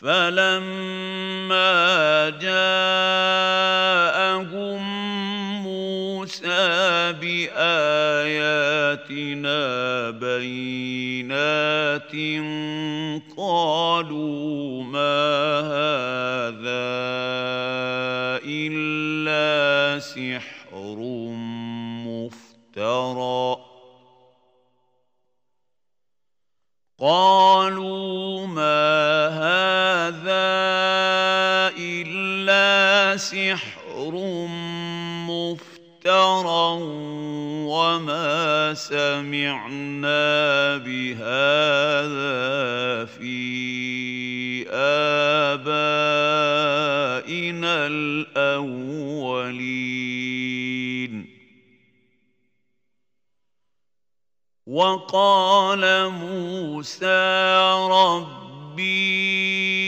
فلما جاءهم موسى بآياتنا بينات قالوا ما هذا إلا سحر مفترى. قالوا ما هذا الا سحر مفترى وما سمعنا بهذا في ابائنا الاولين وقال موسى ربي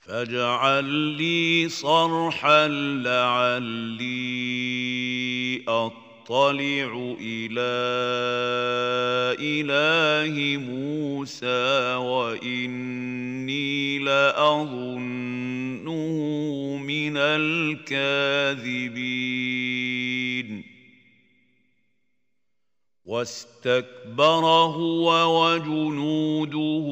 فاجعل لي صرحا لعلي أطلع إلى إله موسى وإني لأظنه من الكاذبين. واستكبر هو وجنوده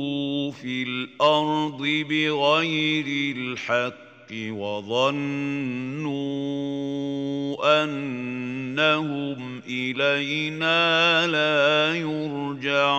في الأرض بغير الحق وظنوا أنهم إلينا لا يرجعون.